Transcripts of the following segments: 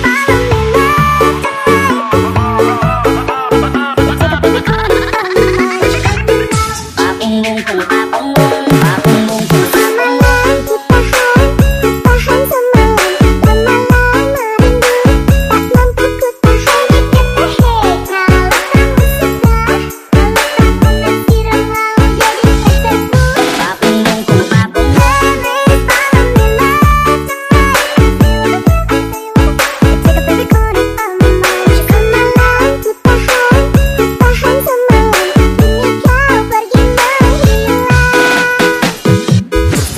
para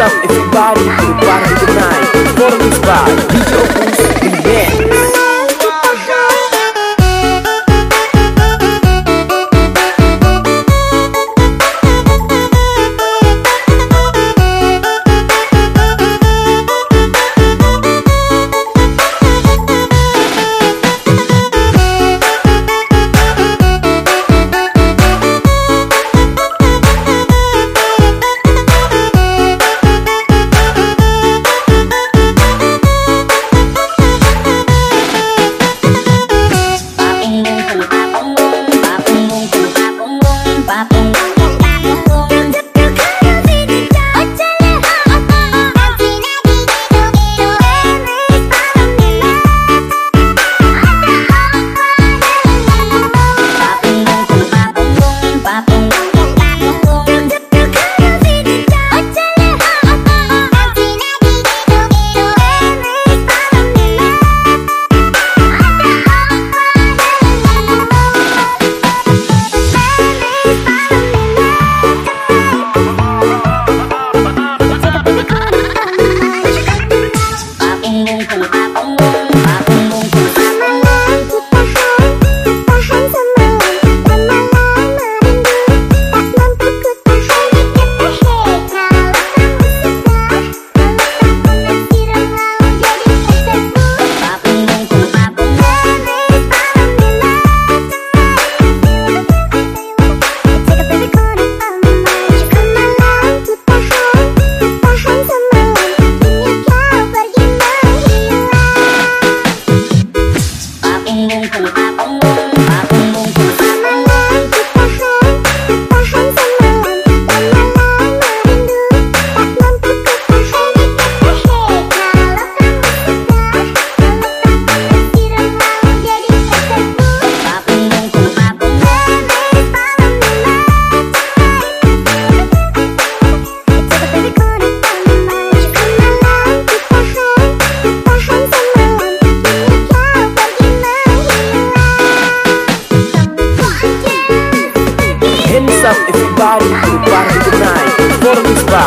up everybody to party tonight. Follow Performance by DJ Opus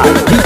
Remix